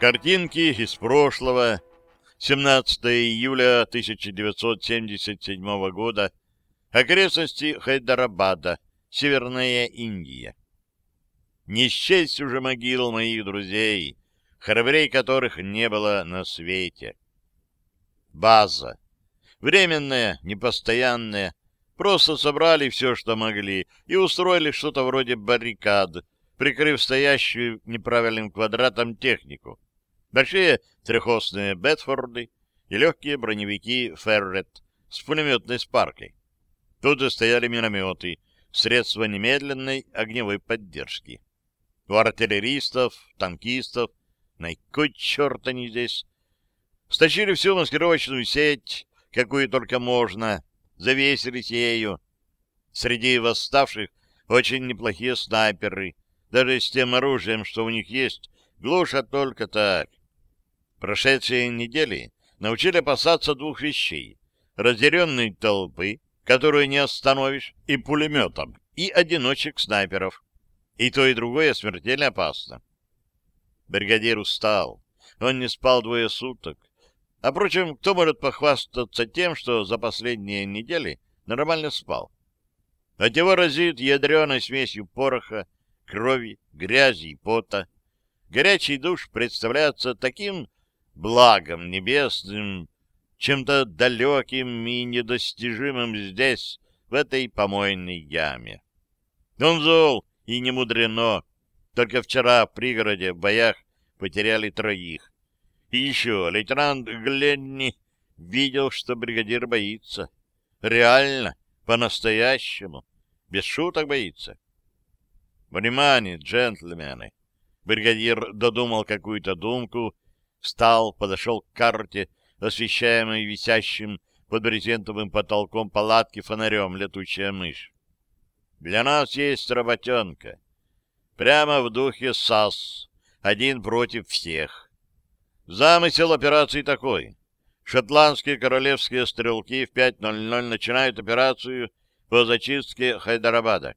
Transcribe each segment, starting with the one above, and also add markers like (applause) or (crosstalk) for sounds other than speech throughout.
Картинки из прошлого. 17 июля 1977 года. Окрестности Хайдарабада, Северная Индия. Не счесть уже могил моих друзей, храбрей которых не было на свете. База. Временная, непостоянная. Просто собрали все, что могли, и устроили что-то вроде баррикад, прикрыв стоящую неправильным квадратом технику большие трехосные Бетфорды и легкие броневики Феррет с пулеметной спаркой. Тут же стояли минометы, средства немедленной огневой поддержки. У артиллеристов, танкистов, на кой черт они здесь? Стащили всю маскировочную сеть, какую только можно, завесились ею. Среди восставших очень неплохие снайперы, даже с тем оружием, что у них есть, глушат только так. Прошедшие недели научили опасаться двух вещей. Разъяренной толпы, которую не остановишь, и пулеметом, и одиночек снайперов. И то, и другое смертельно опасно. Бригадир устал. Он не спал двое суток. А, впрочем, кто может похвастаться тем, что за последние недели нормально спал? От него разит ядреной смесью пороха, крови, грязи и пота. Горячий душ представляется таким благом небесным, чем-то далеким и недостижимым здесь, в этой помойной яме. Он зол и не мудрено. Только вчера в пригороде в боях потеряли троих. И еще лейтенант Гленни видел, что бригадир боится. Реально, по-настоящему, без шуток боится. Внимание, джентльмены! Бригадир додумал какую-то думку встал, подошел к карте, освещаемой висящим под брезентовым потолком палатки фонарем летучая мышь. Для нас есть работенка. Прямо в духе САС. Один против всех. Замысел операции такой. Шотландские королевские стрелки в 5.00 начинают операцию по зачистке Хайдарабада.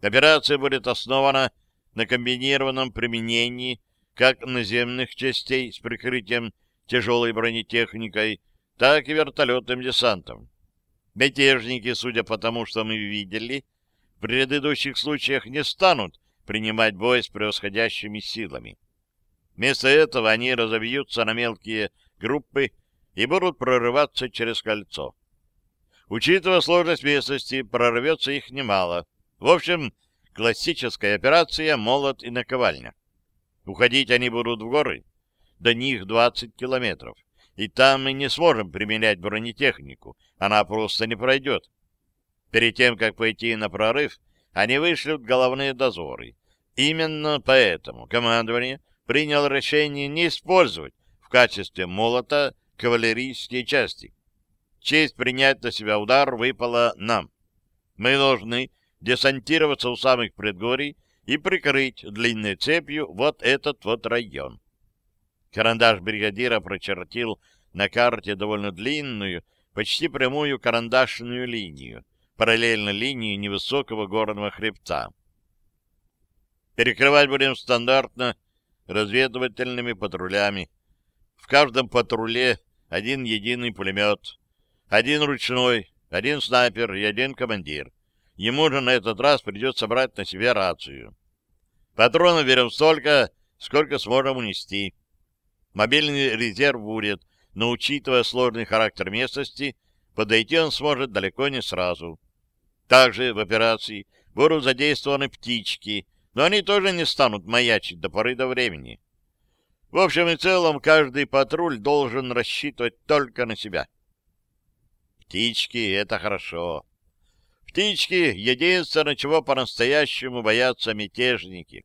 Операция будет основана на комбинированном применении как наземных частей с прикрытием тяжелой бронетехникой, так и вертолетным десантом. Мятежники, судя по тому, что мы видели, в предыдущих случаях не станут принимать бой с превосходящими силами. Вместо этого они разобьются на мелкие группы и будут прорываться через кольцо. Учитывая сложность местности, прорвется их немало. В общем, классическая операция «Молот и наковальня». Уходить они будут в горы. До них 20 километров. И там мы не сможем применять бронетехнику. Она просто не пройдет. Перед тем, как пойти на прорыв, они вышлют головные дозоры. Именно поэтому командование приняло решение не использовать в качестве молота кавалерийские части. Честь принять на себя удар выпала нам. Мы должны десантироваться у самых предгорий и прикрыть длинной цепью вот этот вот район. Карандаш бригадира прочертил на карте довольно длинную, почти прямую карандашную линию, параллельно линии невысокого горного хребта. Перекрывать будем стандартно разведывательными патрулями. В каждом патруле один единый пулемет, один ручной, один снайпер и один командир. Ему же на этот раз придется брать на себя рацию. Патронов берем столько, сколько сможем унести. Мобильный резерв будет, но, учитывая сложный характер местности, подойти он сможет далеко не сразу. Также в операции будут задействованы птички, но они тоже не станут маячить до поры до времени. В общем и целом, каждый патруль должен рассчитывать только на себя. Птички — это хорошо. Птички — единственное, чего по-настоящему боятся мятежники.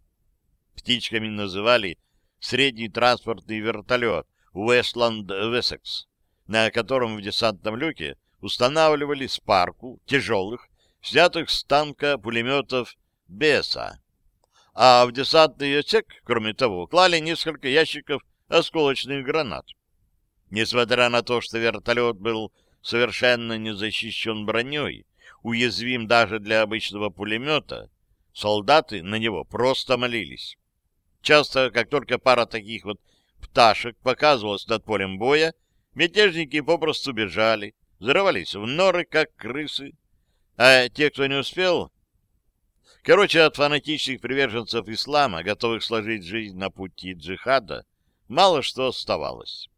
Птичками называли средний транспортный вертолет Westland Wessex, на котором в десантном люке устанавливали спарку тяжелых, снятых с танка пулеметов Беса. А в десантный отсек, кроме того, клали несколько ящиков осколочных гранат. Несмотря на то, что вертолет был совершенно не защищен броней, уязвим даже для обычного пулемета, солдаты на него просто молились. Часто, как только пара таких вот пташек показывалось над полем боя, мятежники попросту бежали, зарывались в норы, как крысы. А те, кто не успел... Короче, от фанатичных приверженцев ислама, готовых сложить жизнь на пути джихада, мало что оставалось.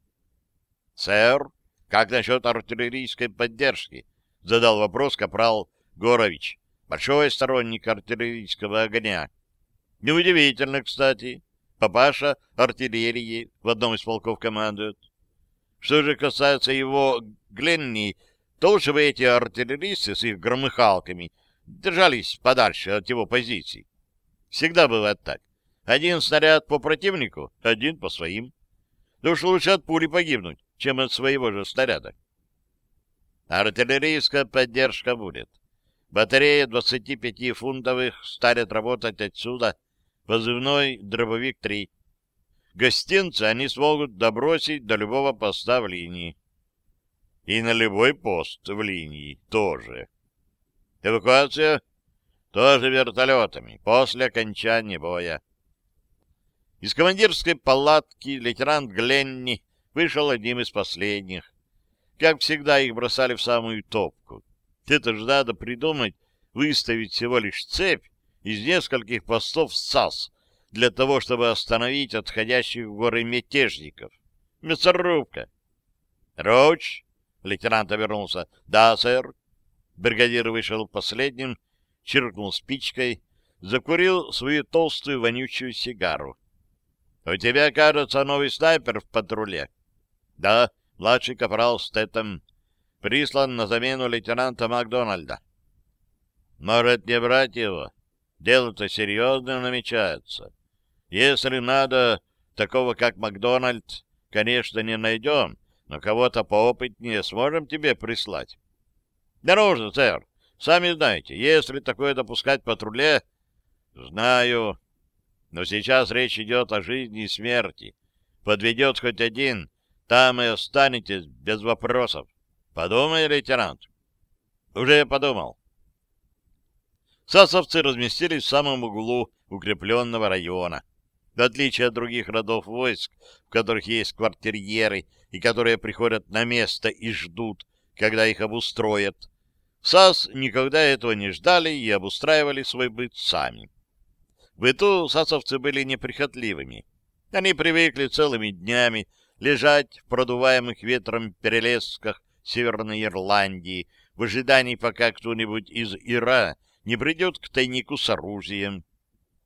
— Сэр, как насчет артиллерийской поддержки? — задал вопрос капрал Горович, большой сторонник артиллерийского огня. Неудивительно, кстати. Папаша артиллерии в одном из полков командует. Что же касается его Гленни, то лучше бы эти артиллеристы с их громыхалками держались подальше от его позиций. Всегда бывает так. Один снаряд по противнику, один по своим. Да уж лучше от пули погибнуть, чем от своего же снаряда. Артиллерийская поддержка будет. Батарея 25-фунтовых старят работать отсюда. Позывной «Дробовик-3». Гостинцы они смогут добросить до любого поста в линии. И на любой пост в линии тоже. Эвакуация тоже вертолетами после окончания боя. Из командирской палатки лейтенант Гленни вышел одним из последних. Как всегда, их бросали в самую топку. Это же надо придумать, выставить всего лишь цепь из нескольких постов САС для того, чтобы остановить отходящих в горы мятежников. Мясорубка. «Роуч?» — лейтенант обернулся. «Да, сэр». Бригадир вышел последним, чиркнул спичкой, закурил свою толстую вонючую сигару. — У тебя, кажется, новый снайпер в патруле? — Да, младший капрал Стэттем. Прислан на замену лейтенанта Макдональда. — Может, не брать его? Дело-то серьезное намечается. Если надо, такого как Макдональд, конечно, не найдем, но кого-то поопытнее сможем тебе прислать. — нужно, сэр. Сами знаете, если такое допускать патруле... — Знаю, но сейчас речь идет о жизни и смерти. Подведет хоть один, там и останетесь без вопросов. Подумай, лейтенант. Уже подумал. Сасовцы разместились в самом углу укрепленного района. В отличие от других родов войск, в которых есть квартирьеры и которые приходят на место и ждут, когда их обустроят, САС никогда этого не ждали и обустраивали свой быт сами. В быту сасовцы были неприхотливыми. Они привыкли целыми днями лежать в продуваемых ветром перелесках Северной Ирландии в ожидании, пока кто-нибудь из Ира не придет к тайнику с оружием.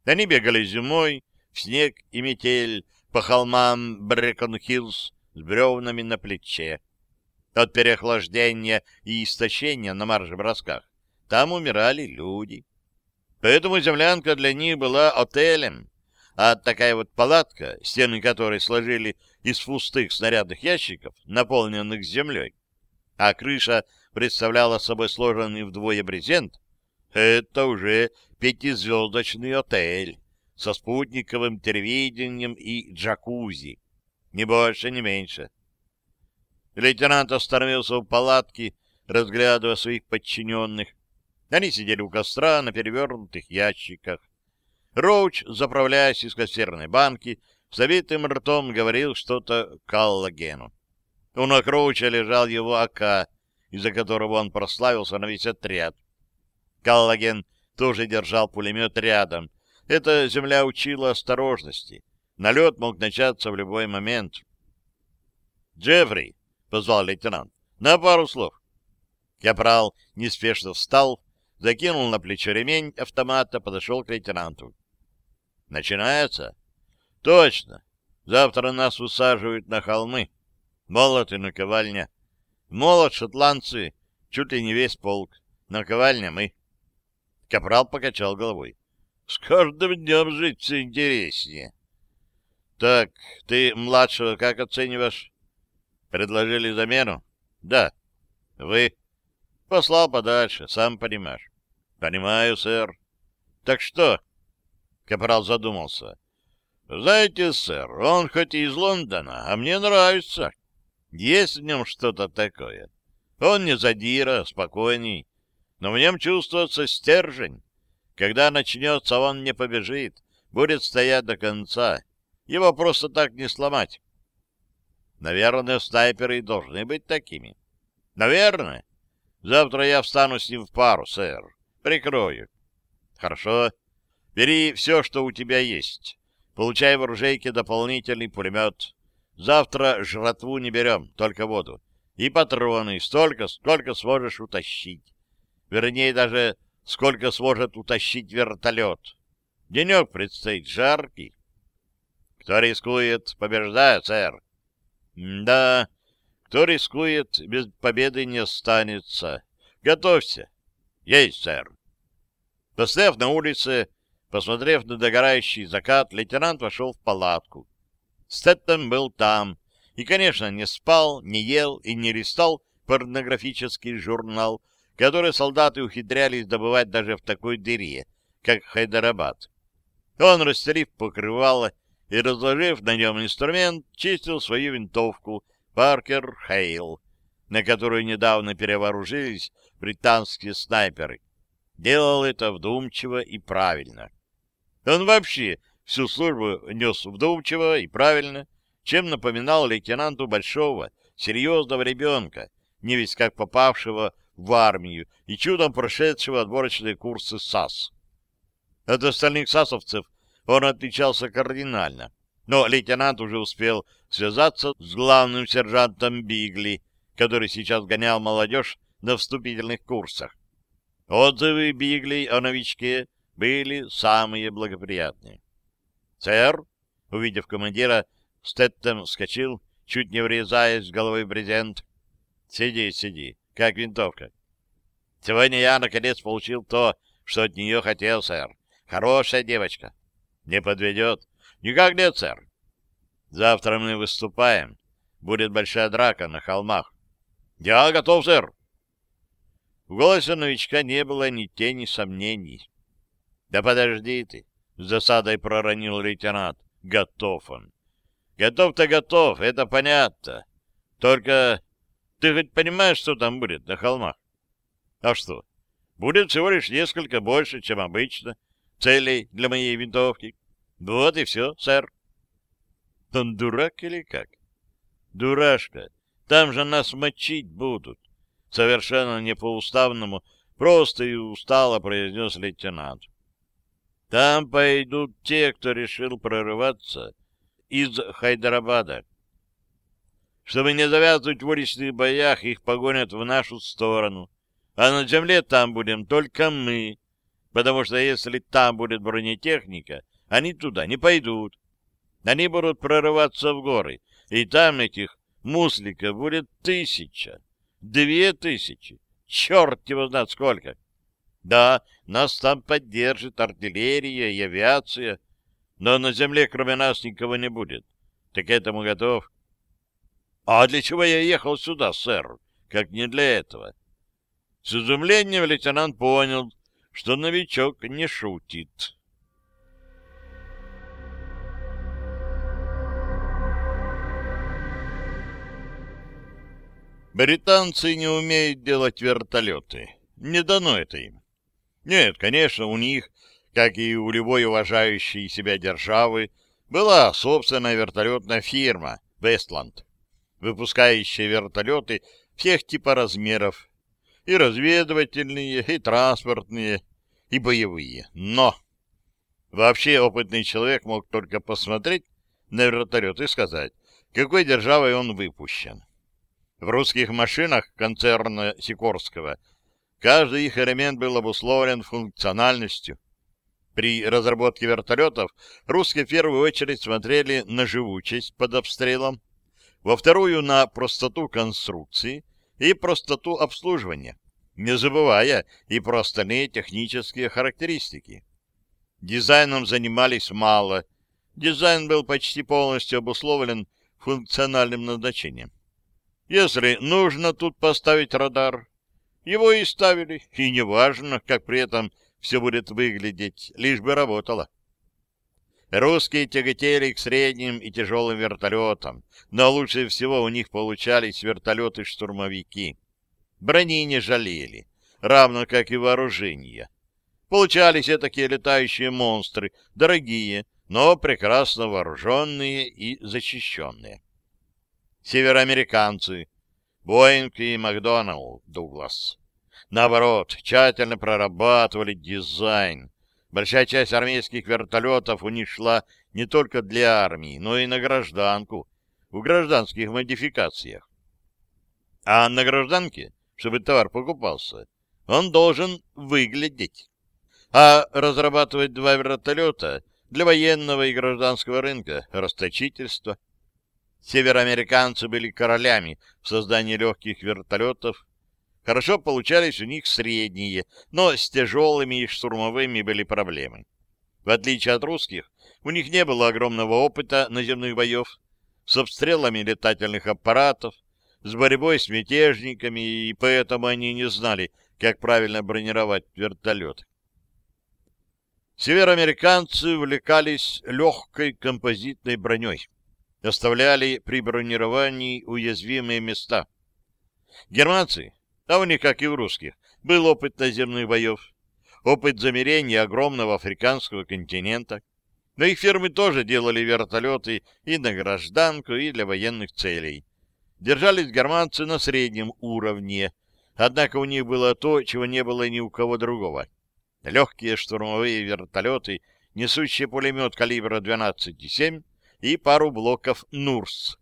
Они бегали зимой в снег и метель по холмам Брекон-Хиллз с бревнами на плече. От переохлаждения и истощения на марш-бросках там умирали люди. Поэтому землянка для них была отелем, а такая вот палатка, стены которой сложили из пустых снарядных ящиков, наполненных землей, а крыша представляла собой сложенный вдвое брезент, это уже пятизвездочный отель со спутниковым телевидением и джакузи. Ни больше, ни меньше. Лейтенант остановился в палатке, разглядывая своих подчиненных, они сидели у костра на перевернутых ящиках. Роуч, заправляясь из кассерной банки, забитым ртом говорил что-то Каллагену. У ног лежал его АК, из-за которого он прославился на весь отряд. Каллаген тоже держал пулемет рядом. Эта земля учила осторожности. Налет мог начаться в любой момент. «Джеффри!» — позвал лейтенант. «На пару слов». Капрал неспешно встал, закинул на плечо ремень автомата, подошел к лейтенанту. «Начинается?» «Точно. Завтра нас усаживают на холмы. Молот и наковальня. Молот шотландцы, чуть ли не весь полк. Наковальня мы». Капрал покачал головой. «С каждым днем жить все интереснее». «Так, ты младшего как оцениваешь?» «Предложили замену?» «Да». «Вы?» Послал подальше, сам понимаешь. — Понимаю, сэр. — Так что? — Капрал задумался. — Знаете, сэр, он хоть и из Лондона, а мне нравится. Есть в нем что-то такое. Он не задира, спокойней, но в нем чувствуется стержень. Когда начнется, он не побежит, будет стоять до конца. Его просто так не сломать. Наверное, снайперы должны быть такими. Наверное. Завтра я встану с ним в пару, сэр. Прикрою. Хорошо. Бери все, что у тебя есть. Получай в оружейке дополнительный пулемет. Завтра жратву не берем, только воду. И патроны, столько, сколько сможешь утащить. Вернее, даже сколько сможет утащить вертолет. Денек предстоит жаркий. Кто рискует, побеждает, сэр. Да, кто рискует, без победы не останется. Готовься. Есть, сэр. Постояв на улице, посмотрев на догорающий закат, лейтенант вошел в палатку. Стэттем был там, и, конечно, не спал, не ел и не листал порнографический журнал, который солдаты ухитрялись добывать даже в такой дыре, как Хайдарабад. Он, расстелив покрывало и разложив на нем инструмент, чистил свою винтовку Паркер Хейл, на которую недавно перевооружились британские снайперы. Делал это вдумчиво и правильно. Он вообще всю службу нес вдумчиво и правильно, чем напоминал лейтенанту большого, серьезного ребенка, не весь как попавшего в армию и чудом прошедшего отборочные курсы САС. От остальных САСовцев он отличался кардинально, но лейтенант уже успел связаться с главным сержантом Бигли, который сейчас гонял молодежь на вступительных курсах. Отзывы Бигли о новичке были самые благоприятные. «Сэр», увидев командира, Стэттем вскочил, чуть не врезаясь в головой брезент. «Сиди, сиди, как винтовка». «Сегодня я, наконец, получил то, что от нее хотел, сэр. Хорошая девочка. Не подведет?» «Никак нет, сэр». «Завтра мы выступаем. Будет большая драка на холмах». «Я готов, сэр». В голосе новичка не было ни тени сомнений. «Да подожди ты!» — с засадой проронил лейтенант. «Готов он!» «Готов-то готов, это понятно. Только ты хоть понимаешь, что там будет на холмах?» «А что? Будет всего лишь несколько больше, чем обычно, целей для моей винтовки. Вот и все, сэр». «Он дурак или как?» «Дурашка, там же нас мочить будут!» Совершенно не по-уставному, просто и устало произнес лейтенант. Там пойдут те, кто решил прорываться из Хайдарабада. Чтобы не завязывать в уличных боях, их погонят в нашу сторону. А на земле там будем только мы, потому что если там будет бронетехника, они туда не пойдут. Они будут прорываться в горы, и там этих мусликов будет тысяча, две тысячи, черт его знает сколько. Да, нас там поддержит артиллерия и авиация, но на земле кроме нас никого не будет. Так этому готов. А для чего я ехал сюда, сэр? Как не для этого? С изумлением лейтенант понял, что новичок не шутит. Британцы не умеют делать вертолеты. Не дано это им. Нет, конечно, у них, как и у любой уважающей себя державы, была собственная вертолетная фирма «Вестланд», выпускающая вертолеты всех типа размеров, и разведывательные, и транспортные, и боевые. Но вообще опытный человек мог только посмотреть на вертолет и сказать, какой державой он выпущен. В русских машинах концерна Сикорского – Каждый их элемент был обусловлен функциональностью. При разработке вертолетов русские в первую очередь смотрели на живучесть под обстрелом, во вторую — на простоту конструкции и простоту обслуживания, не забывая и про остальные технические характеристики. Дизайном занимались мало. Дизайн был почти полностью обусловлен функциональным назначением. Если нужно тут поставить радар, его и ставили, и неважно, как при этом все будет выглядеть, лишь бы работало. Русские тяготели к средним и тяжелым вертолетам, но лучше всего у них получались вертолеты-штурмовики. Брони не жалели, равно как и вооружения. Получались такие летающие монстры, дорогие, но прекрасно вооруженные и защищенные. североамериканцы, Боинг и Макдоналл, Дуглас. Наоборот, тщательно прорабатывали дизайн. Большая часть армейских вертолетов у них шла не только для армии, но и на гражданку, в гражданских модификациях. А на гражданке, чтобы товар покупался, он должен выглядеть. А разрабатывать два вертолета для военного и гражданского рынка — расточительство. Североамериканцы были королями в создании легких вертолетов. Хорошо получались у них средние, но с тяжелыми и штурмовыми были проблемы. В отличие от русских, у них не было огромного опыта наземных боев с обстрелами летательных аппаратов, с борьбой с мятежниками, и поэтому они не знали, как правильно бронировать вертолет. Североамериканцы увлекались легкой композитной броней, оставляли при бронировании уязвимые места. Германцы, а у них, как и у русских, был опыт наземных боев, опыт замерения огромного африканского континента, но их фирмы тоже делали вертолеты и на гражданку, и для военных целей. Держались германцы на среднем уровне, однако у них было то, чего не было ни у кого другого. Легкие штурмовые вертолеты, несущие пулемет калибра 12,7 и пару блоков «Нурс».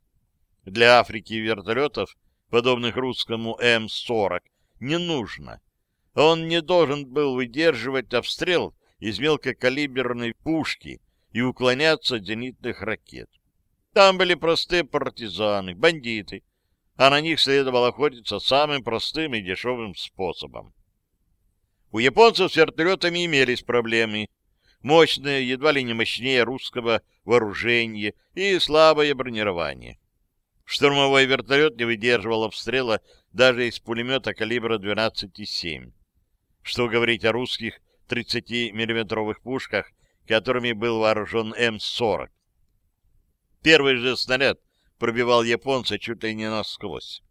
Для Африки вертолетов, подобных русскому М-40, не нужно. Он не должен был выдерживать обстрел из мелкокалиберной пушки и уклоняться от зенитных ракет. Там были простые партизаны, бандиты, а на них следовало охотиться самым простым и дешевым способом. У японцев с вертолетами имелись проблемы. Мощное, едва ли не мощнее русского вооружение и слабое бронирование. Штурмовой вертолет не выдерживал обстрела даже из пулемета калибра 12,7. Что говорить о русских 30-миллиметровых пушках которыми был вооружен М-40. Первый же снаряд пробивал японца чуть ли не насквозь.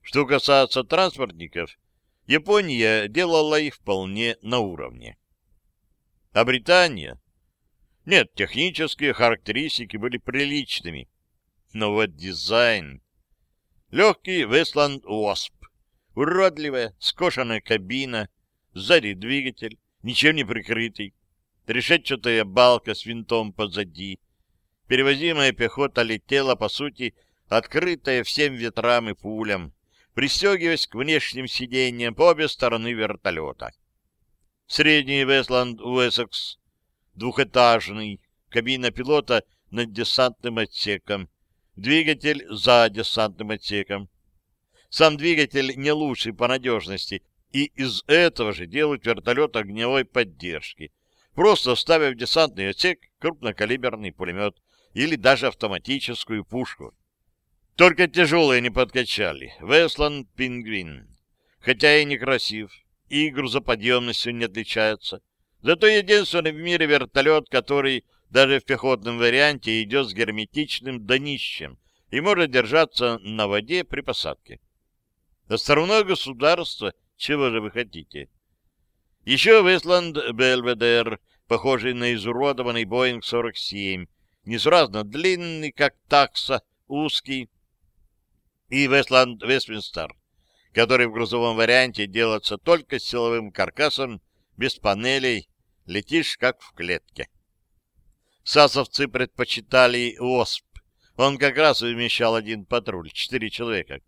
Что касается транспортников, Япония делала их вполне на уровне. А Британия? Нет, технические характеристики были приличными. Но вот дизайн... Легкий Вестланд Уосп. Уродливая, скошенная кабина, сзади двигатель, ничем не прикрытый решетчатая балка с винтом позади. Перевозимая пехота летела, по сути, открытая всем ветрам и пулям, пристегиваясь к внешним сиденьям по обе стороны вертолета. Средний Вестланд Уэссекс, двухэтажный, кабина пилота над десантным отсеком, двигатель за десантным отсеком. Сам двигатель не лучший по надежности, и из этого же делают вертолет огневой поддержки — просто ставя в десантный отсек крупнокалиберный пулемет или даже автоматическую пушку. Только тяжелые не подкачали. Весланд Пингвин. Хотя и некрасив, и грузоподъемностью не отличается. Зато единственный в мире вертолет, который даже в пехотном варианте идет с герметичным днищем и может держаться на воде при посадке. Островное государство, чего же вы хотите? Еще Вестланд Бельведер, похожий на изуродованный Боинг-47, несуразно длинный, как такса, узкий, и Вестланд Вестминстер, который в грузовом варианте делается только с силовым каркасом, без панелей, летишь как в клетке. Сасовцы предпочитали ОСП. Он как раз вмещал один патруль, четыре человека.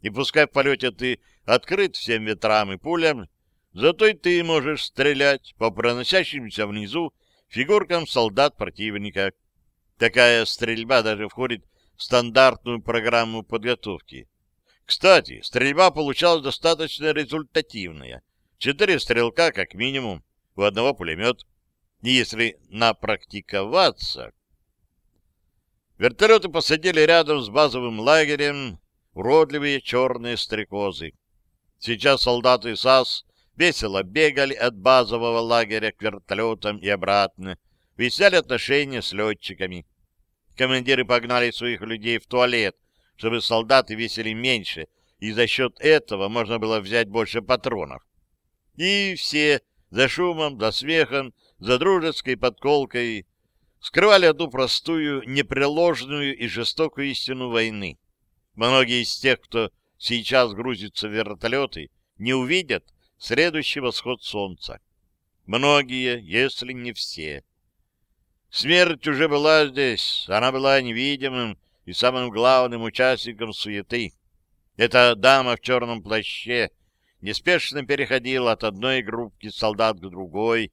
И пускай в полете ты открыт всем ветрам и пулям, Зато и ты можешь стрелять по проносящимся внизу фигуркам солдат противника. Такая стрельба даже входит в стандартную программу подготовки. Кстати, стрельба получалась достаточно результативная. Четыре стрелка как минимум, у одного пулемет. Если напрактиковаться... Вертолеты посадили рядом с базовым лагерем уродливые черные стрекозы. Сейчас солдаты САС весело бегали от базового лагеря к вертолетам и обратно, выясняли отношения с летчиками. Командиры погнали своих людей в туалет, чтобы солдаты весили меньше, и за счет этого можно было взять больше патронов. И все за шумом, за смехом, за дружеской подколкой скрывали одну простую, непреложную и жестокую истину войны. Многие из тех, кто сейчас грузится в вертолеты, не увидят следующий восход солнца. Многие, если не все. Смерть уже была здесь, она была невидимым и самым главным участником суеты. Эта дама в черном плаще неспешно переходила от одной группки солдат к другой,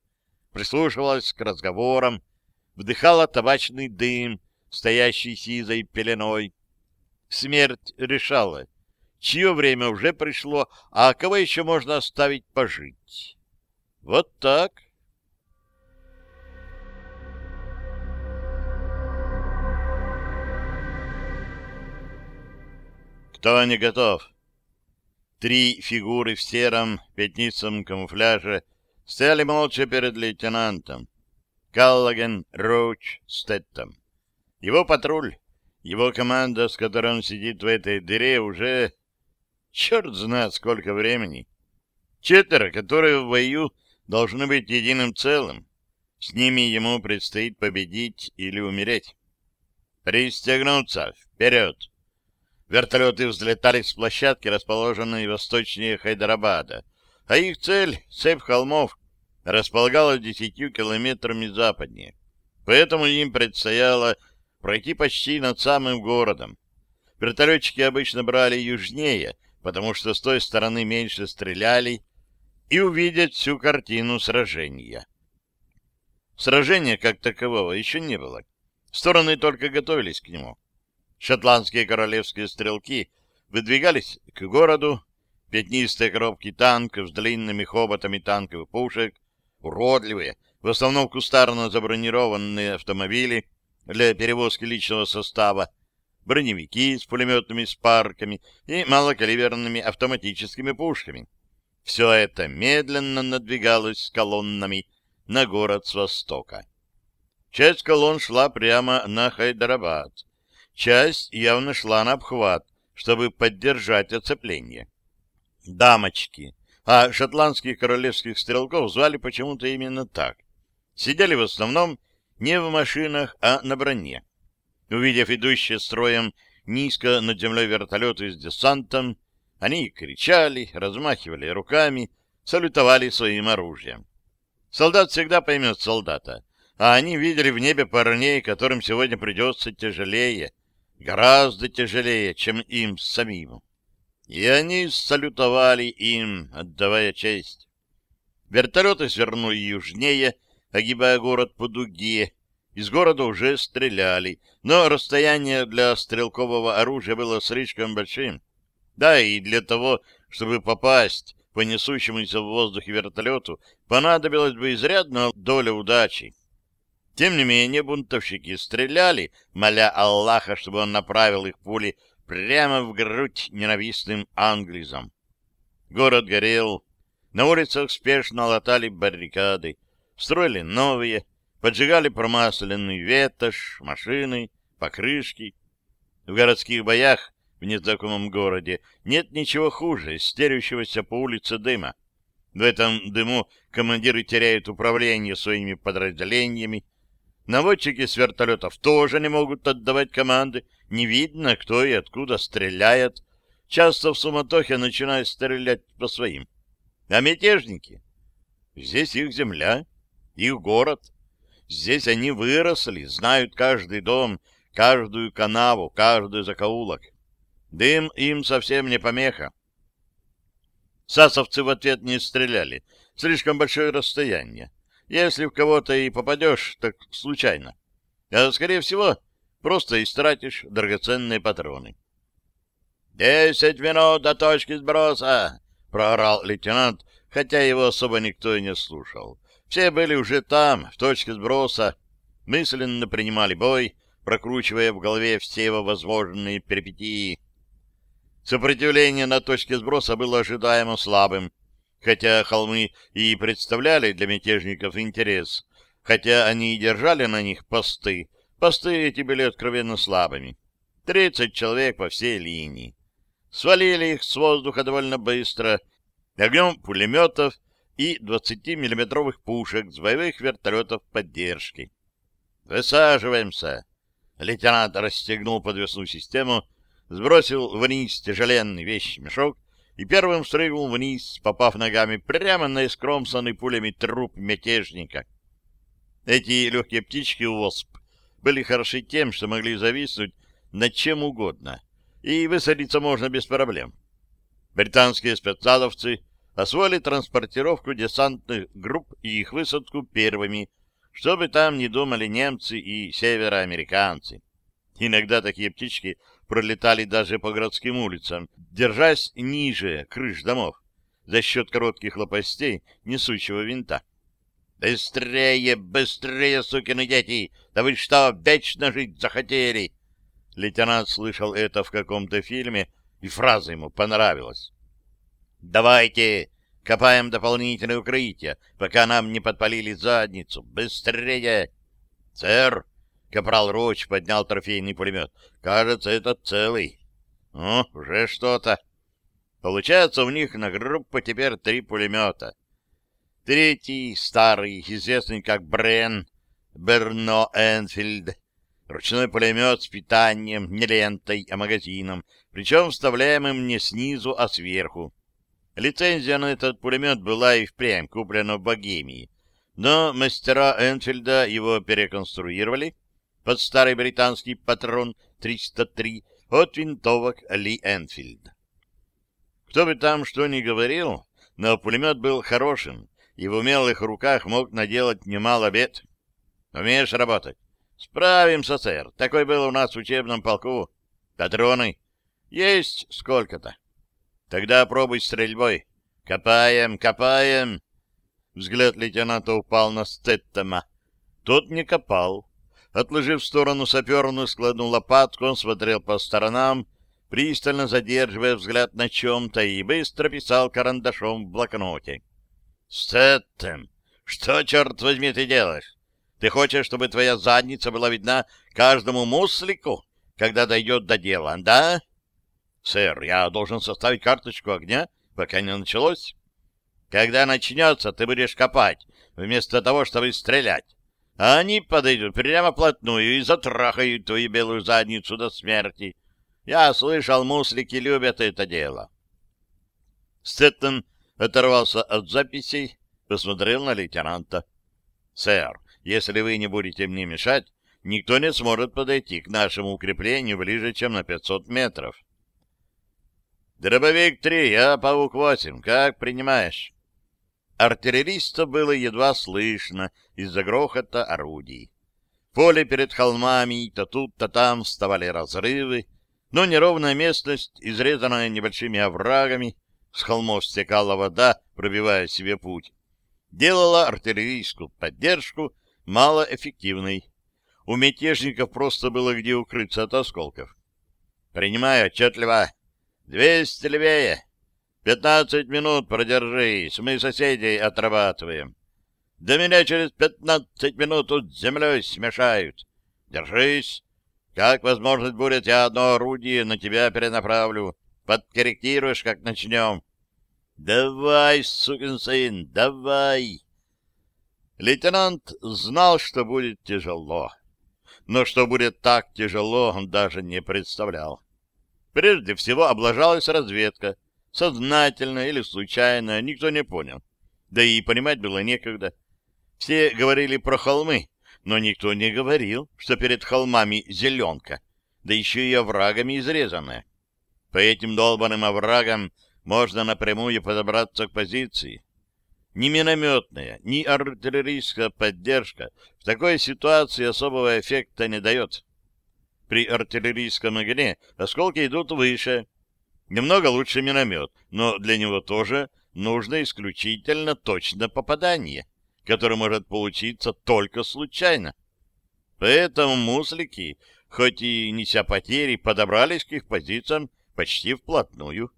прислушивалась к разговорам, вдыхала табачный дым, стоящий сизой пеленой. Смерть решала, чье время уже пришло, а кого еще можно оставить пожить. Вот так. Кто не готов? Три фигуры в сером пятницам камуфляже стояли молча перед лейтенантом. Каллаген, Роуч, Стэттом. Его патруль, его команда, с которой он сидит в этой дыре, уже черт знает сколько времени. Четверо, которые в бою должны быть единым целым. С ними ему предстоит победить или умереть. Пристегнуться! Вперед! Вертолеты взлетали с площадки, расположенной восточнее Хайдарабада, а их цель, цепь холмов, располагалась десятью километрами западнее. Поэтому им предстояло пройти почти над самым городом. Вертолетчики обычно брали южнее, потому что с той стороны меньше стреляли, и увидеть всю картину сражения. Сражения как такового еще не было. Стороны только готовились к нему. Шотландские королевские стрелки выдвигались к городу, пятнистые коробки танков с длинными хоботами танковых пушек, уродливые, в основном кустарно забронированные автомобили для перевозки личного состава, броневики с пулеметными спарками и малокалиберными автоматическими пушками. Все это медленно надвигалось колоннами на город с востока. Часть колонн шла прямо на Хайдарабад, Часть явно шла на обхват, чтобы поддержать оцепление. Дамочки, а шотландских королевских стрелков звали почему-то именно так, сидели в основном не в машинах, а на броне. Увидев идущие строем низко над землей вертолеты с десантом, они кричали, размахивали руками, салютовали своим оружием. Солдат всегда поймет солдата, а они видели в небе парней, которым сегодня придется тяжелее — гораздо тяжелее, чем им самим. И они салютовали им, отдавая честь. Вертолеты свернули южнее, огибая город по дуге. Из города уже стреляли, но расстояние для стрелкового оружия было слишком большим. Да, и для того, чтобы попасть по несущемуся в воздухе вертолету, понадобилась бы изрядная доля удачи. Тем не менее, бунтовщики стреляли, моля Аллаха, чтобы он направил их пули прямо в грудь ненавистным англизам. Город горел, на улицах спешно латали баррикады, строили новые, поджигали промасленный ветошь, машины, покрышки. В городских боях в незнакомом городе нет ничего хуже стерющегося по улице дыма. В этом дыму командиры теряют управление своими подразделениями, Наводчики с вертолетов тоже не могут отдавать команды. Не видно, кто и откуда стреляет. Часто в суматохе начинают стрелять по своим. А мятежники? Здесь их земля, их город. Здесь они выросли, знают каждый дом, каждую канаву, каждый закоулок. Дым им совсем не помеха. Сасовцы в ответ не стреляли. Слишком большое расстояние. Если в кого-то и попадешь, так случайно. А, скорее всего, просто истратишь драгоценные патроны. «Десять минут до точки сброса!» — проорал лейтенант, хотя его особо никто и не слушал. Все были уже там, в точке сброса, мысленно принимали бой, прокручивая в голове все его возможные перипетии. Сопротивление на точке сброса было ожидаемо слабым, хотя холмы и представляли для мятежников интерес, хотя они и держали на них посты, посты эти были откровенно слабыми. Тридцать человек по всей линии. Свалили их с воздуха довольно быстро, огнем пулеметов и 20-миллиметровых пушек с боевых вертолетов поддержки. «Высаживаемся!» Лейтенант расстегнул подвесную систему, сбросил вниз тяжеленный вещмешок и первым спрыгнул вниз, попав ногами прямо на искромсанный пулями труп мятежника. Эти легкие птички УОСП были хороши тем, что могли зависнуть над чем угодно, и высадиться можно без проблем. Британские спецназовцы освоили транспортировку десантных групп и их высадку первыми, чтобы там не думали немцы и североамериканцы. Иногда такие птички пролетали даже по городским улицам, держась ниже крыш домов, за счет коротких лопастей несущего винта. «Быстрее, быстрее, сукины дети! Да вы что, вечно жить захотели?» Лейтенант слышал это в каком-то фильме, и фраза ему понравилась. «Давайте копаем дополнительное укрытие, пока нам не подпалили задницу. Быстрее!» «Сэр!» — капрал Роч поднял трофейный пулемет. «Кажется, это целый». «Ну, уже что-то». Получается, у них на группу теперь три пулемета. Третий, старый, известный как Брен, Берно Энфилд, ручной пулемет с питанием, не лентой, а магазином, причем вставляемым не снизу, а сверху. Лицензия на этот пулемет была и впрямь куплена в Богемии, но мастера Энфилда его переконструировали под старый британский патрон 303 от винтовок Ли Энфилд. Кто бы там что ни говорил, но пулемет был хорошим, и в умелых руках мог наделать немало бед. Умеешь работать? Справимся, сэр. Такой был у нас в учебном полку. Патроны? Есть сколько-то. Тогда пробуй стрельбой. Копаем, копаем. Взгляд лейтенанта упал на Стеттема. Тот не копал. Отложив в сторону саперную складную лопатку, он смотрел по сторонам, пристально задерживая взгляд на чем-то, и быстро писал карандашом в блокноте. «Стэттем, что, черт возьми, ты делаешь? Ты хочешь, чтобы твоя задница была видна каждому муслику, когда дойдет до дела, да?» «Сэр, я должен составить карточку огня, пока не началось. Когда начнется, ты будешь копать, вместо того, чтобы стрелять. А они подойдут прямо плотную и затрахают твою белую задницу до смерти. Я слышал, муслики любят это дело». Стэттон оторвался от записей, посмотрел на лейтенанта. «Сэр, если вы не будете мне мешать, никто не сможет подойти к нашему укреплению ближе, чем на 500 метров». «Дробовик три, а паук восемь. Как принимаешь?» Артиллериста было едва слышно из-за грохота орудий. Поле перед холмами то тут, то там вставали разрывы, но неровная местность, изрезанная небольшими оврагами, с холмов стекала вода, пробивая себе путь, делала артиллерийскую поддержку малоэффективной. У мятежников просто было где укрыться от осколков. «Принимаю отчетливо. Двести левее. Пятнадцать минут продержись, мы соседей отрабатываем. До меня через пятнадцать минут тут с землей смешают. Держись. Как возможность будет, я одно орудие на тебя перенаправлю. Подкорректируешь, как начнем. Давай, сукин сын, давай. Лейтенант знал, что будет тяжело. Но что будет так тяжело, он даже не представлял. Прежде всего облажалась разведка. Сознательно или случайно, никто не понял. Да и понимать было некогда. Все говорили про холмы, но никто не говорил, что перед холмами зеленка, да еще и оврагами изрезанная. По этим долбанным оврагам можно напрямую подобраться к позиции. Ни минометная, ни артиллерийская поддержка в такой ситуации особого эффекта не дает. При артиллерийском огне осколки идут выше. Немного лучше миномет, но для него тоже нужно исключительно точное попадание, которое может получиться только случайно. Поэтому муслики, хоть и неся потери, подобрались к их позициям почти вплотную.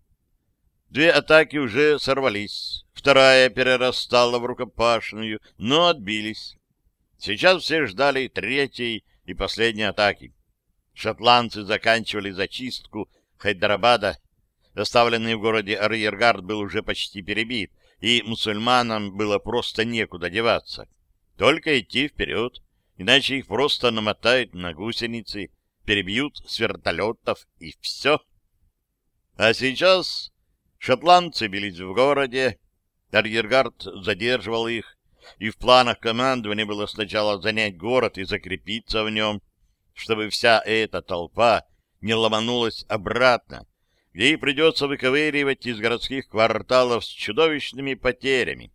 Две атаки уже сорвались, вторая перерастала в рукопашную, но отбились. Сейчас все ждали третьей и последней атаки. Шотландцы заканчивали зачистку Хайдарабада. Оставленный в городе арьергард был уже почти перебит, и мусульманам было просто некуда деваться. Только идти вперед, иначе их просто намотают на гусеницы, перебьют с вертолетов, и все. А сейчас шотландцы бились в городе, арьергард задерживал их, и в планах командования было сначала занять город и закрепиться в нем, чтобы вся эта толпа не ломанулась обратно, ей придется выковыривать из городских кварталов с чудовищными потерями.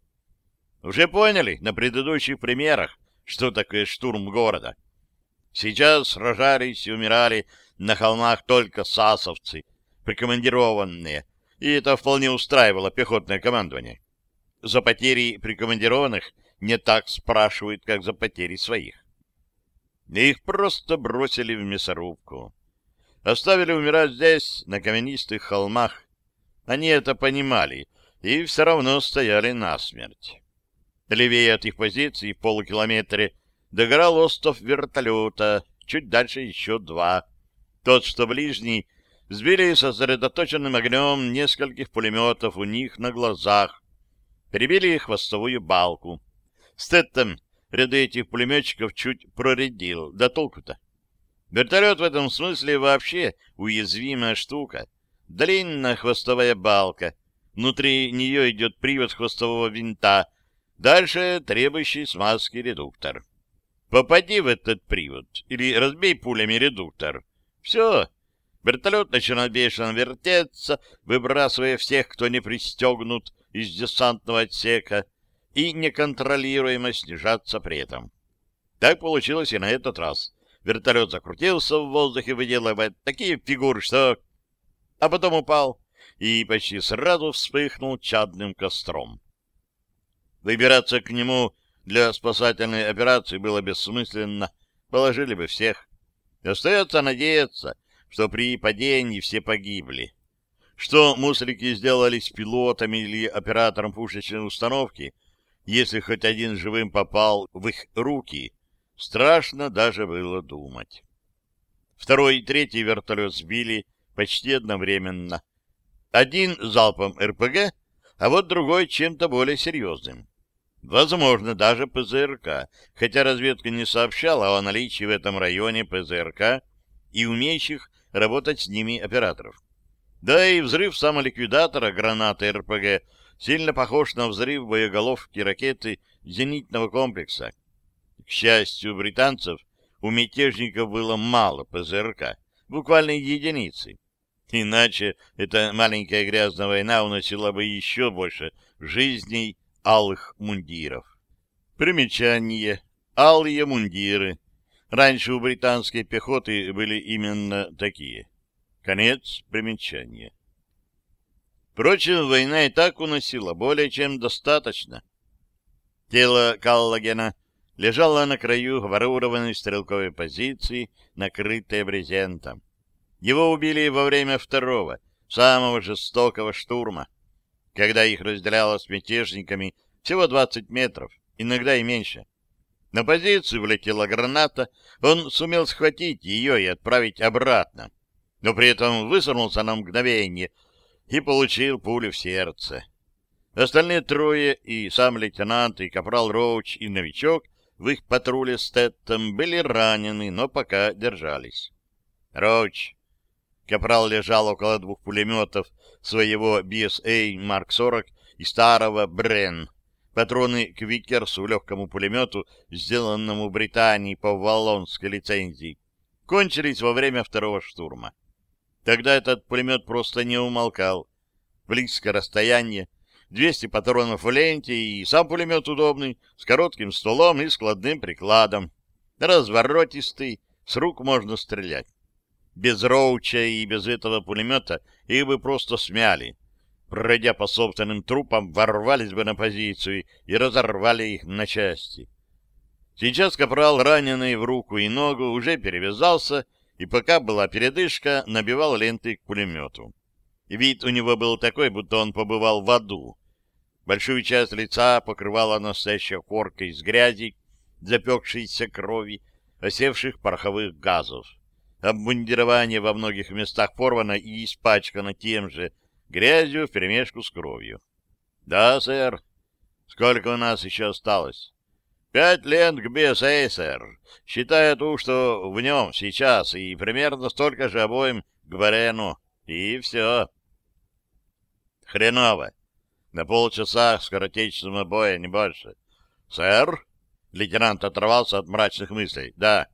Уже поняли на предыдущих примерах, что такое штурм города. Сейчас сражались и умирали на холмах только сасовцы, прикомандированные, и это вполне устраивало пехотное командование. За потери прикомандированных не так спрашивают, как за потери своих. Их просто бросили в мясорубку. Оставили умирать здесь, на каменистых холмах. Они это понимали и все равно стояли насмерть. Левее от их позиций в полукилометре догорал остов вертолета, чуть дальше еще два. Тот, что ближний, сбили сосредоточенным огнем нескольких пулеметов у них на глазах, перебили хвостовую балку. Стэттем ряды этих пулеметчиков чуть проредил. Да толку-то? Вертолет в этом смысле вообще уязвимая штука. Длинная хвостовая балка. Внутри нее идет привод хвостового винта. Дальше требующий смазки редуктор. Попади в этот привод или разбей пулями редуктор. Все. Вертолет начинает бешено вертеться, выбрасывая всех, кто не пристегнут из десантного отсека, и неконтролируемо снижаться при этом. Так получилось и на этот раз. Вертолет закрутился в воздухе, выделывая такие фигуры, что... А потом упал и почти сразу вспыхнул чадным костром. Выбираться к нему для спасательной операции было бессмысленно, положили бы всех. Остается надеяться, что при падении все погибли. Что муслики сделали с пилотами или оператором пушечной установки, если хоть один живым попал в их руки, страшно даже было думать. Второй и третий вертолет сбили почти одновременно. Один залпом РПГ, а вот другой чем-то более серьезным. Возможно, даже ПЗРК, хотя разведка не сообщала о наличии в этом районе ПЗРК и умеющих работать с ними операторов. Да и взрыв самоликвидатора гранаты РПГ сильно похож на взрыв боеголовки ракеты зенитного комплекса. К счастью британцев, у мятежников было мало ПЗРК, буквально единицы. Иначе эта маленькая грязная война уносила бы еще больше жизней алых мундиров. Примечание. Алые мундиры. Раньше у британской пехоты были именно такие. Конец примечания. Впрочем, война и так уносила более чем достаточно. Тело Каллагена лежало на краю ворурованной стрелковой позиции, накрытой брезентом. Его убили во время второго, самого жестокого штурма когда их разделяло с мятежниками всего 20 метров, иногда и меньше. На позицию влетела граната, он сумел схватить ее и отправить обратно, но при этом высунулся на мгновение и получил пулю в сердце. Остальные трое, и сам лейтенант, и капрал Роуч, и новичок в их патруле с Теттом были ранены, но пока держались. Роуч. Капрал лежал около двух пулеметов своего BSA Марк-40 и старого Брен. Патроны к Викерсу, легкому пулемету, сделанному в Британии по валлонской лицензии, кончились во время второго штурма. Тогда этот пулемет просто не умолкал. Близкое расстояние, 200 патронов в ленте и сам пулемет удобный, с коротким стволом и складным прикладом. Разворотистый, с рук можно стрелять. Без Роуча и без этого пулемета их бы просто смяли. Пройдя по собственным трупам, ворвались бы на позицию и разорвали их на части. Сейчас капрал, раненый в руку и ногу, уже перевязался, и пока была передышка, набивал ленты к пулемету. Вид у него был такой, будто он побывал в аду. Большую часть лица покрывала настоящая корка из грязи, запекшейся крови, осевших пороховых газов. Обмундирование во многих местах порвано и испачкано тем же, грязью вперемешку с кровью. — Да, сэр. Сколько у нас еще осталось? Пять лент к БСА, сэр. Считая ту, что в нем сейчас, и примерно столько же обоим к Барену. И все. Хреново. На полчаса скоротечного боя, не больше. Сэр? Лейтенант оторвался от мрачных мыслей. Да.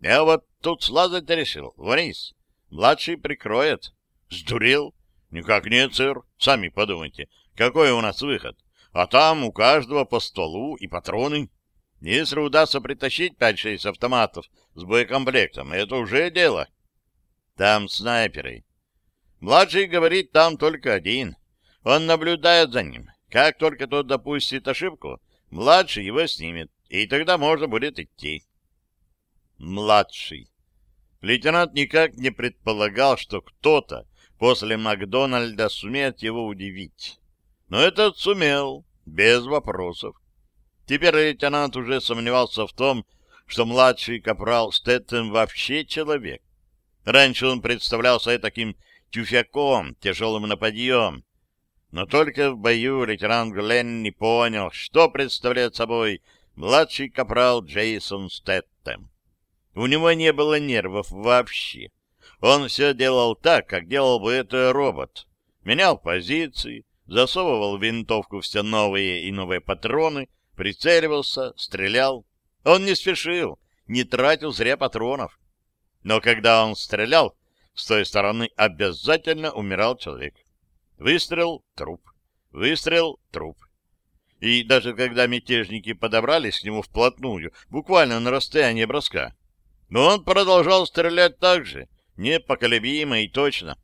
Я вот тут слазать решил. Вниз. Младший прикроет. Сдурел? Никак нет, сэр. Сами подумайте. Какой у нас выход? А там у каждого по столу и патроны. Если удастся притащить пять-шесть автоматов с боекомплектом, это уже дело. Там снайперы. Младший говорит, там только один. Он наблюдает за ним. Как только тот допустит ошибку, младший его снимет, и тогда можно будет идти. Младший. Лейтенант никак не предполагал, что кто-то после Макдональда сумеет его удивить. Но этот сумел, без вопросов. Теперь лейтенант уже сомневался в том, что младший капрал Стеттем вообще человек. Раньше он представлялся таким тюфяком, тяжелым на подъем. Но только в бою лейтенант Гленн не понял, что представляет собой младший капрал Джейсон Стэттем. У него не было нервов вообще. Он все делал так, как делал бы это робот. Менял позиции, засовывал винтовку все новые и новые патроны, прицеливался, стрелял. Он не спешил, не тратил зря патронов. Но когда он стрелял, с той стороны обязательно умирал человек. Выстрел — труп. Выстрел — труп. И даже когда мятежники подобрались к нему вплотную, буквально на расстоянии броска, но он продолжал стрелять так же, непоколебимо и точно.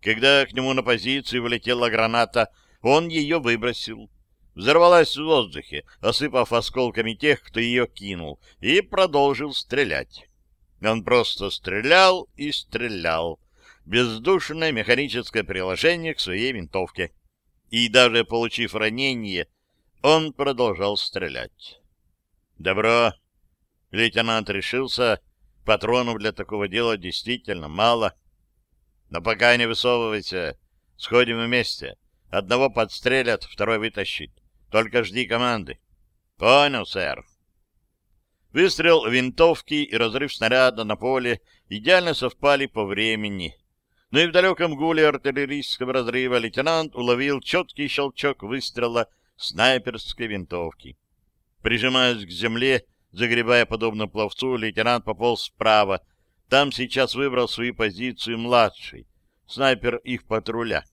Когда к нему на позицию влетела граната, он ее выбросил. Взорвалась в воздухе, осыпав осколками тех, кто ее кинул, и продолжил стрелять. Он просто стрелял и стрелял. Бездушное механическое приложение к своей винтовке. И даже получив ранение, он продолжал стрелять. «Добро!» Лейтенант решился, патронов для такого дела действительно мало. Но пока не высовывайся. Сходим вместе. Одного подстрелят, второй вытащит. Только жди команды. Понял, сэр. Выстрел винтовки и разрыв снаряда на поле идеально совпали по времени. Но и в далеком гуле артиллерийского разрыва лейтенант уловил четкий щелчок выстрела снайперской винтовки. Прижимаясь к земле, загребая подобно пловцу, лейтенант пополз вправо, там сейчас выбрал свою позицию младший, снайпер их патруля.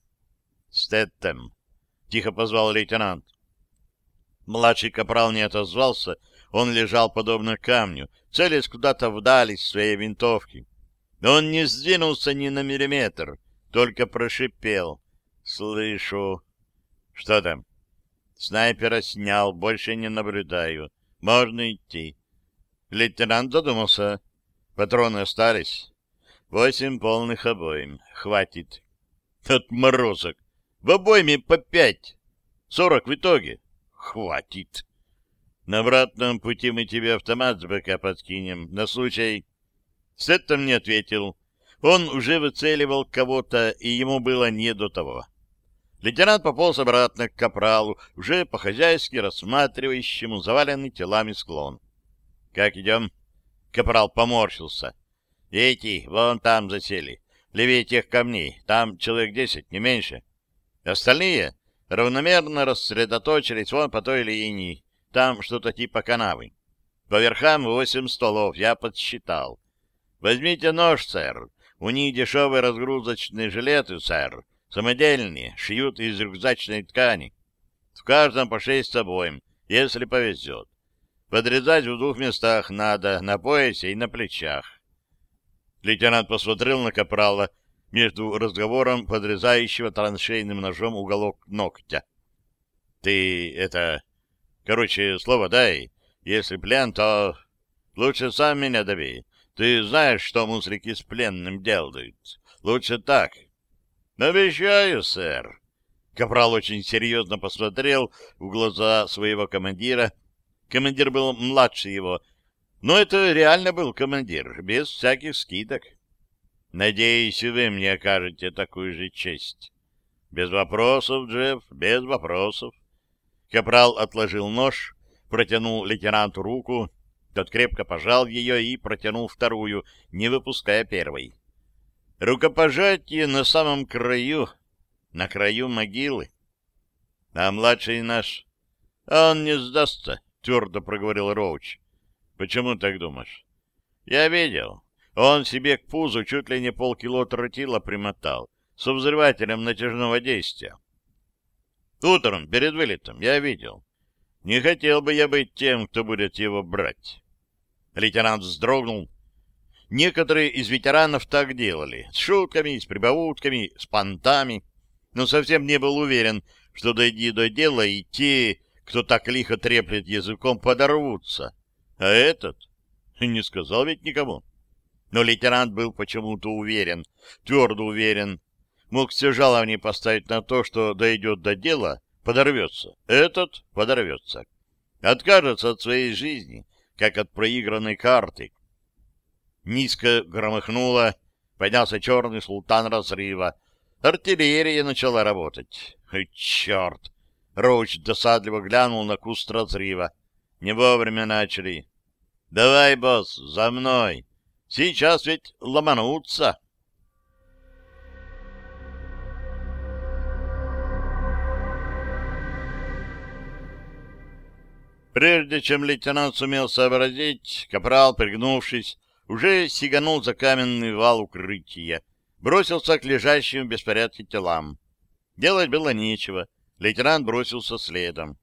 «Стэттем!» — тихо позвал лейтенант. Младший капрал не отозвался, он лежал подобно камню, целясь куда-то вдали своей винтовки. Он не сдвинулся ни на миллиметр, только прошипел. «Слышу». «Что там?» «Снайпера снял, больше не наблюдаю. Можно идти». Лейтенант задумался. Патроны остались. Восемь полных обоим. Хватит. Отморозок. В обойме по пять. Сорок в итоге. Хватит. На обратном пути мы тебе автомат с БК подкинем. На случай... Сеттом не ответил. Он уже выцеливал кого-то, и ему было не до того. Лейтенант пополз обратно к капралу, уже по-хозяйски рассматривающему заваленный телами склон. — Как идем? Капрал поморщился. Эти вон там засели, левее тех камней. Там человек десять, не меньше. Остальные равномерно рассредоточились вон по той линии. Там что-то типа канавы. По верхам восемь столов, я подсчитал. Возьмите нож, сэр. У них дешевые разгрузочные жилеты, сэр. Самодельные, шьют из рюкзачной ткани. В каждом по шесть с обоим, если повезет. Подрезать в двух местах надо, на поясе и на плечах. Лейтенант посмотрел на капрала между разговором подрезающего траншейным ножом уголок ногтя. — Ты это... Короче, слово дай. Если плен, то... Лучше сам меня добей. Ты знаешь, что мусорики с пленным делают. Лучше так. — Обещаю, сэр. Капрал очень серьезно посмотрел в глаза своего командира — Командир был младше его, но это реально был командир, без всяких скидок. Надеюсь, вы мне окажете такую же честь. Без вопросов, Джефф, без вопросов. Капрал отложил нож, протянул лейтенанту руку, тот крепко пожал ее и протянул вторую, не выпуская первой. Рукопожатие на самом краю, на краю могилы. А младший наш, он не сдастся, твердо проговорил Роуч. Почему так думаешь? Я видел. Он себе к пузу чуть ли не полкило тротила примотал с взрывателем натяжного действия. Утром, перед вылетом, я видел. Не хотел бы я быть тем, кто будет его брать. Лейтенант вздрогнул. Некоторые из ветеранов так делали. С шутками, с прибаутками, с понтами. Но совсем не был уверен, что дойди до дела, и те, кто так лихо треплет языком, подорвутся. А этот не сказал ведь никому. Но лейтенант был почему-то уверен, твердо уверен. Мог все жалования поставить на то, что дойдет до дела, подорвется. Этот подорвется. Откажется от своей жизни, как от проигранной карты. Низко громыхнуло, поднялся черный султан разрыва. Артиллерия начала работать. Черт! Роуч досадливо глянул на куст разрыва. Не вовремя начали. Давай, босс, за мной. Сейчас ведь ломанутся. Прежде чем лейтенант сумел сообразить, капрал, пригнувшись, уже сиганул за каменный вал укрытия, бросился к лежащим в беспорядке телам. Делать было нечего, лейтенант бросился следом.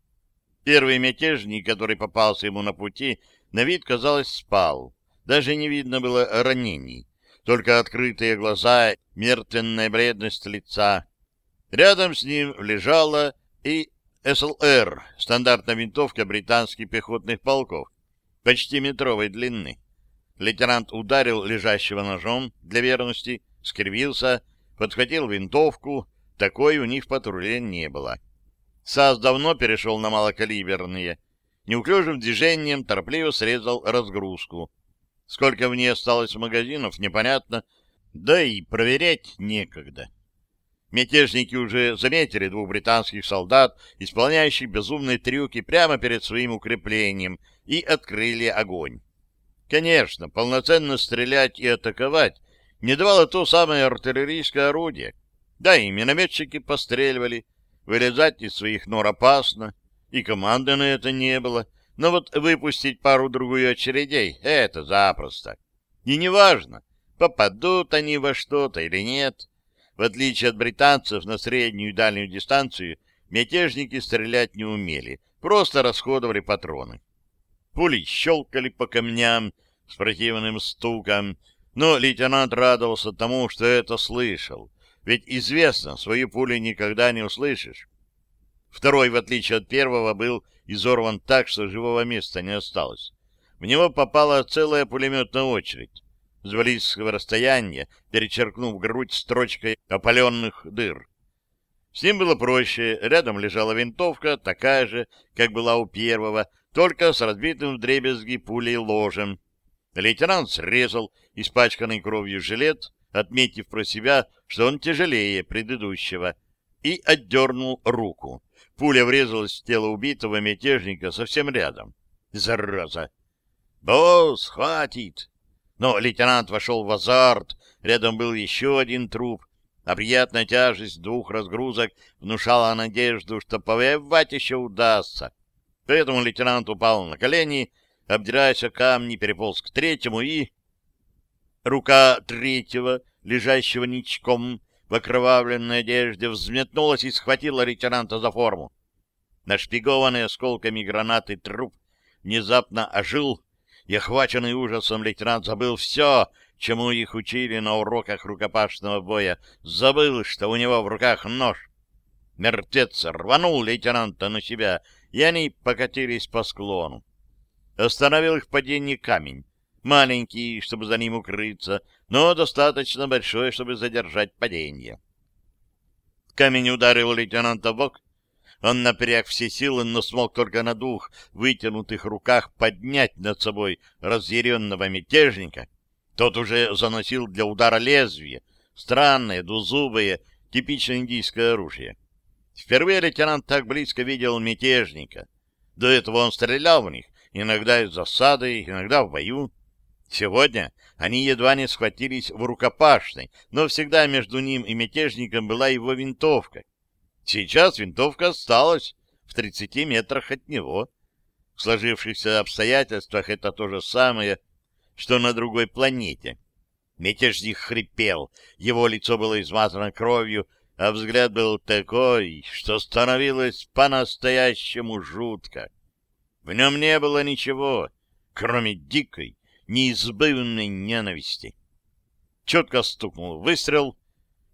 Первый мятежник, который попался ему на пути, на вид, казалось, спал. Даже не видно было ранений, только открытые глаза, мертвенная бледность лица. Рядом с ним лежала и СЛР, стандартная винтовка британских пехотных полков, почти метровой длины. Лейтенант ударил лежащего ножом для верности, скривился, подхватил винтовку, такой у них в патруле не было. САС давно перешел на малокалиберные. Неуклюжим движением торопливо срезал разгрузку. Сколько в ней осталось магазинов, непонятно, да и проверять некогда. Мятежники уже заметили двух британских солдат, исполняющих безумные трюки прямо перед своим укреплением, и открыли огонь. Конечно, полноценно стрелять и атаковать не давало то самое артиллерийское орудие. Да, и минометчики постреливали, вылезать из своих нор опасно, и команды на это не было, но вот выпустить пару-другую очередей — это запросто. И неважно, попадут они во что-то или нет — в отличие от британцев на среднюю и дальнюю дистанцию, мятежники стрелять не умели, просто расходовали патроны. Пули щелкали по камням с противным стуком, но лейтенант радовался тому, что это слышал, ведь известно, свою пулю никогда не услышишь. Второй, в отличие от первого, был изорван так, что живого места не осталось. В него попала целая пулеметная очередь с близкого расстояния, перечеркнув грудь строчкой опаленных дыр. С ним было проще. Рядом лежала винтовка, такая же, как была у первого, только с разбитым в дребезги пулей ложем. Лейтенант срезал испачканный кровью жилет, отметив про себя, что он тяжелее предыдущего, и отдернул руку. Пуля врезалась в тело убитого мятежника совсем рядом. Зараза! «Босс, хватит!» Но лейтенант вошел в азарт, рядом был еще один труп, а приятная тяжесть двух разгрузок внушала надежду, что повоевать еще удастся. Поэтому лейтенант упал на колени, обдираясь о камни, переполз к третьему и... Рука третьего, лежащего ничком в окровавленной одежде, взметнулась и схватила лейтенанта за форму. Нашпигованный осколками гранаты труп внезапно ожил, и, охваченный ужасом, лейтенант забыл все, чему их учили на уроках рукопашного боя. Забыл, что у него в руках нож. Мертвец рванул лейтенанта на себя, и они покатились по склону. Остановил их падение камень. Маленький, чтобы за ним укрыться, но достаточно большой, чтобы задержать падение. Камень ударил лейтенанта в бок, он напряг все силы, но смог только на двух вытянутых руках поднять над собой разъяренного мятежника. Тот уже заносил для удара лезвие, странное, двузубое, типично индийское оружие. Впервые лейтенант так близко видел мятежника. До этого он стрелял в них, иногда из засады, иногда в бою. Сегодня они едва не схватились в рукопашной, но всегда между ним и мятежником была его винтовка. Сейчас винтовка осталась в 30 метрах от него. В сложившихся обстоятельствах это то же самое, что на другой планете. Мятежник хрипел, его лицо было измазано кровью, а взгляд был такой, что становилось по-настоящему жутко. В нем не было ничего, кроме дикой, неизбывной ненависти. Четко стукнул выстрел,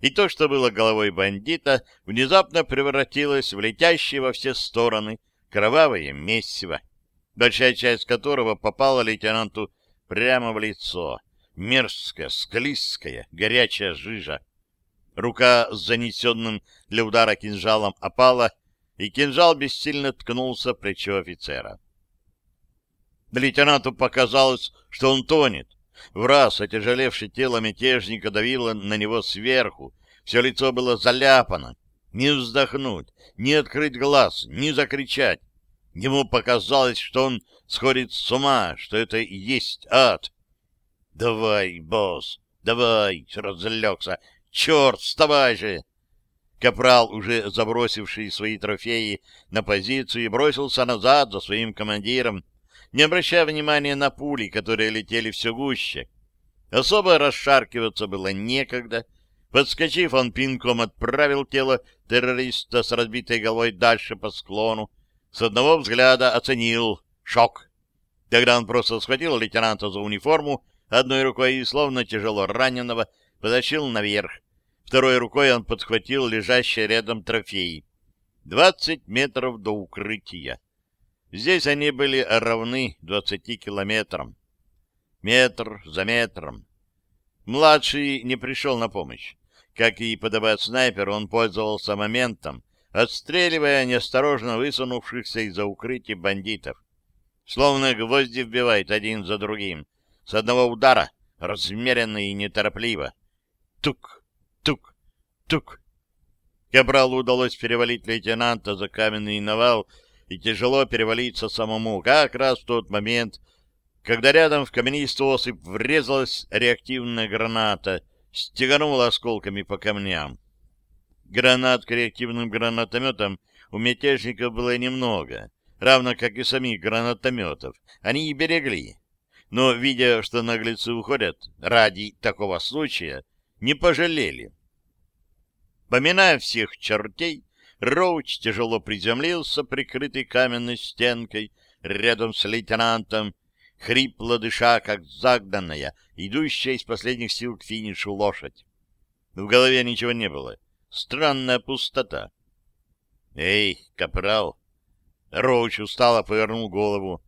и то, что было головой бандита, внезапно превратилось в летящее во все стороны кровавое месиво, большая часть которого попала лейтенанту прямо в лицо. Мерзкая, склизкая, горячая жижа. Рука с занесенным для удара кинжалом опала, и кинжал бессильно ткнулся в плечо офицера. Лейтенанту показалось, что он тонет. В раз отяжелевшее тело мятежника давило на него сверху. Все лицо было заляпано. Не вздохнуть, не открыть глаз, не закричать. Ему показалось, что он сходит с ума, что это и есть ад. «Давай, босс, давай!» — разлегся. «Черт, вставай же!» Капрал, уже забросивший свои трофеи на позицию, бросился назад за своим командиром, не обращая внимания на пули, которые летели все гуще. Особо расшаркиваться было некогда. Подскочив, он пинком отправил тело террориста с разбитой головой дальше по склону. С одного взгляда оценил шок. Тогда он просто схватил лейтенанта за униформу одной рукой и, словно тяжело раненого, потащил наверх. Второй рукой он подхватил лежащий рядом трофей. Двадцать метров до укрытия. Здесь они были равны двадцати километрам. Метр за метром. Младший не пришел на помощь. Как и подобает снайперу, он пользовался моментом, отстреливая неосторожно высунувшихся из-за укрытия бандитов. Словно гвозди вбивает один за другим. С одного удара, размеренно и неторопливо. Тук, тук, тук. Кабралу удалось перевалить лейтенанта за каменный навал и тяжело перевалиться самому, как раз в тот момент, когда рядом в каменистый осыпь врезалась реактивная граната, стеганула осколками по камням. Гранат к реактивным гранатометам у мятежников было немного, равно как и самих гранатометов. Они и берегли. Но, видя, что наглецы уходят, ради такого случая не пожалели. Поминая всех чертей, Роуч тяжело приземлился, прикрытый каменной стенкой, рядом с лейтенантом, хрипло дыша, как загнанная, идущая из последних сил к финишу лошадь. В голове ничего не было. Странная пустота. «Эй, капрал!» Роуч устало повернул голову.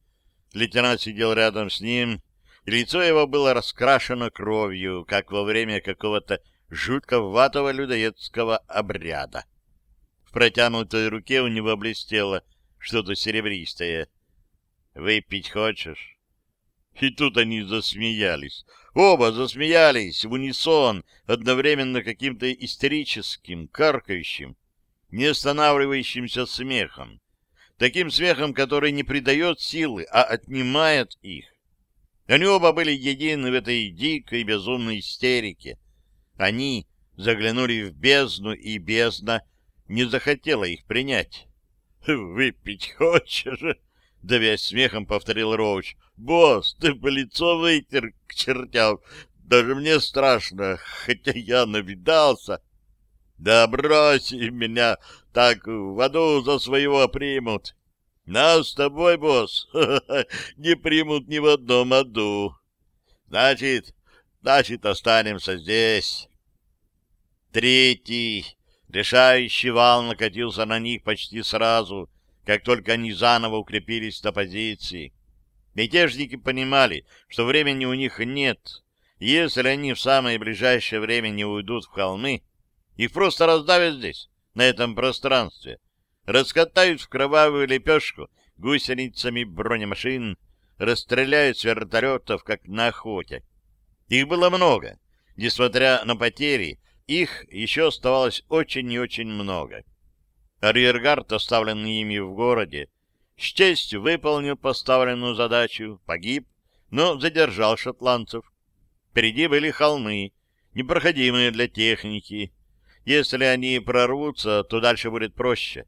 Лейтенант сидел рядом с ним, и лицо его было раскрашено кровью, как во время какого-то жутковатого людоедского обряда протянутой руке у него блестело что-то серебристое. «Выпить хочешь?» И тут они засмеялись. Оба засмеялись в унисон, одновременно каким-то истерическим, каркающим, не останавливающимся смехом. Таким смехом, который не придает силы, а отнимает их. Они оба были едины в этой дикой безумной истерике. Они заглянули в бездну, и бездна не захотела их принять. (laughs) «Выпить хочешь?» (laughs) — давясь смехом, повторил Роуч. «Босс, ты по лицо вытер к чертям. Даже мне страшно, хотя я навидался. Да брось меня, так в аду за своего примут. Нас с тобой, босс, (laughs) не примут ни в одном аду. Значит, значит, останемся здесь». Третий Решающий вал накатился на них почти сразу, как только они заново укрепились на позиции. Мятежники понимали, что времени у них нет, если они в самое ближайшее время не уйдут в холмы, их просто раздавят здесь, на этом пространстве, раскатают в кровавую лепешку гусеницами бронемашин, расстреляют с вертолетов, как на охоте. Их было много. Несмотря на потери, их еще оставалось очень и очень много. Арьергард, оставленный ими в городе, с честью выполнил поставленную задачу, погиб, но задержал шотландцев. Впереди были холмы, непроходимые для техники. Если они прорвутся, то дальше будет проще.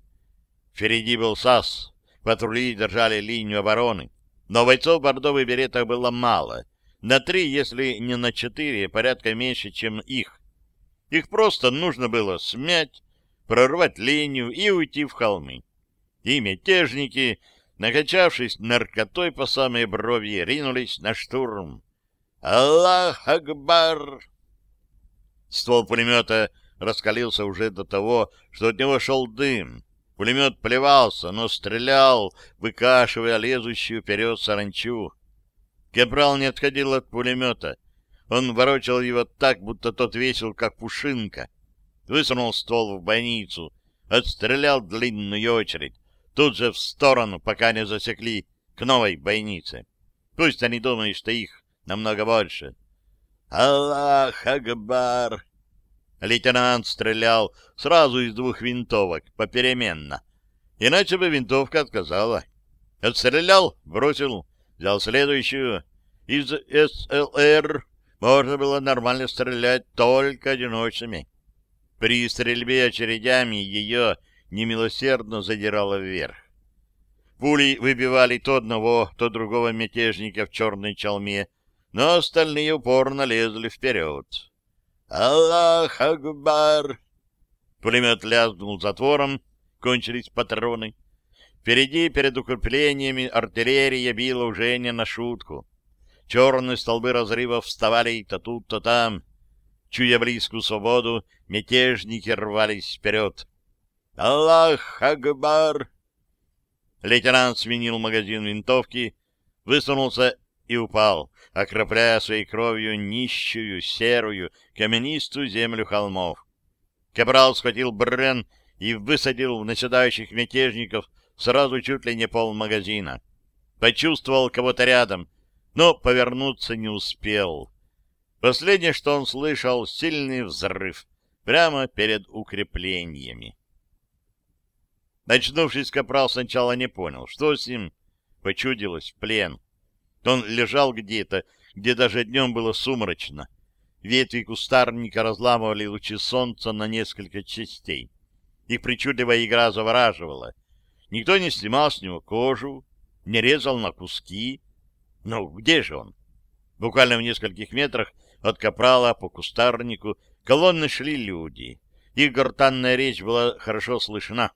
Впереди был САС, патрули держали линию обороны, но бойцов в бордовых беретах было мало. На три, если не на четыре, порядка меньше, чем их. Их просто нужно было смять, прорвать линию и уйти в холмы. И мятежники, накачавшись наркотой по самой брови, ринулись на штурм. «Аллах Акбар!» Ствол пулемета раскалился уже до того, что от него шел дым. Пулемет плевался, но стрелял, выкашивая лезущую вперед саранчу. Кепрал не отходил от пулемета. Он ворочал его так, будто тот весил, как пушинка. Высунул ствол в бойницу, отстрелял длинную очередь, тут же в сторону, пока не засекли, к новой бойнице. Пусть они думают, что их намного больше. «Аллах Акбар!» Лейтенант стрелял сразу из двух винтовок, попеременно. Иначе бы винтовка отказала. Отстрелял, бросил, взял следующую. Из СЛР можно было нормально стрелять только одиночными. При стрельбе очередями ее немилосердно задирало вверх. Пули выбивали то одного, то другого мятежника в черной чалме, но остальные упорно лезли вперед. «Аллах Акбар!» Пулемет лязнул затвором, кончились патроны. Впереди, перед укреплениями, артиллерия била уже не на шутку. Черные столбы разрывов вставали то тут, то там. Чуя близкую свободу, мятежники рвались вперед. «Аллах Акбар!» Лейтенант сменил магазин винтовки, высунулся и упал, окропляя своей кровью нищую, серую, каменистую землю холмов. Кабрал схватил Брен и высадил в наседающих мятежников сразу чуть ли не пол магазина. Почувствовал кого-то рядом, но повернуться не успел. Последнее, что он слышал, сильный взрыв прямо перед укреплениями. Начнувшись, Капрал сначала не понял, что с ним почудилось в плен. Он лежал где-то, где даже днем было сумрачно. Ветви кустарника разламывали лучи солнца на несколько частей. Их причудливая игра завораживала. Никто не снимал с него кожу, не резал на куски. Но где же он? Буквально в нескольких метрах от капрала по кустарнику колонны шли люди. Их гортанная речь была хорошо слышна.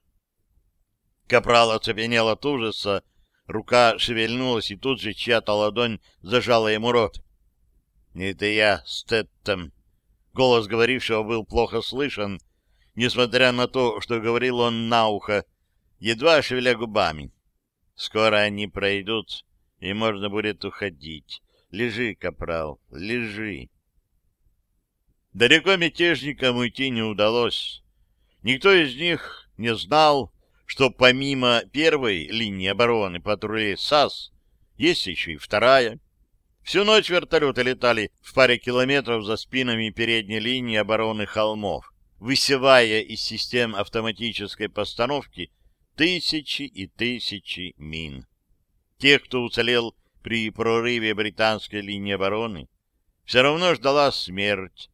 Капрал оцепенел от ужаса, Рука шевельнулась, и тут же чья-то ладонь зажала ему рот. — Это я, Стэттем. Голос говорившего был плохо слышен, несмотря на то, что говорил он на ухо, едва шевеля губами. Скоро они пройдут, и можно будет уходить. Лежи, капрал, лежи. Далеко мятежникам уйти не удалось. Никто из них не знал, что помимо первой линии обороны патрулей САС есть еще и вторая. Всю ночь вертолеты летали в паре километров за спинами передней линии обороны холмов, высевая из систем автоматической постановки тысячи и тысячи мин. Тех, кто уцелел при прорыве британской линии обороны, все равно ждала смерть,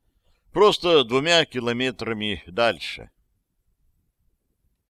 просто двумя километрами дальше.